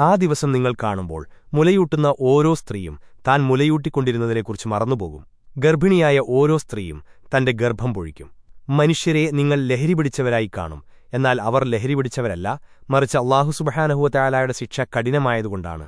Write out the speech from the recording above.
ആ ദിവസം നിങ്ങൾ കാണുമ്പോൾ മുലയൂട്ടുന്ന ഓരോ സ്ത്രീയും താൻ മുലയൂട്ടിക്കൊണ്ടിരുന്നതിനെക്കുറിച്ച് മറന്നുപോകും. ഗർഭിണിയായ ഓരോ സ്ത്രീയും തന്റെ ഗർഭം പൊഴിക്കും. മനുഷ്യരെ നിങ്ങൾ ലഹരി പിടിച്ചവരായി കാണും. എന്നാൽ അവർ ലഹരി പിടിച്ചവരല്ല. മറിച്ച് അള്ളാഹു സുബഹാനഹുവ ശിക്ഷ കഠിനമായതുകൊണ്ടാണ്.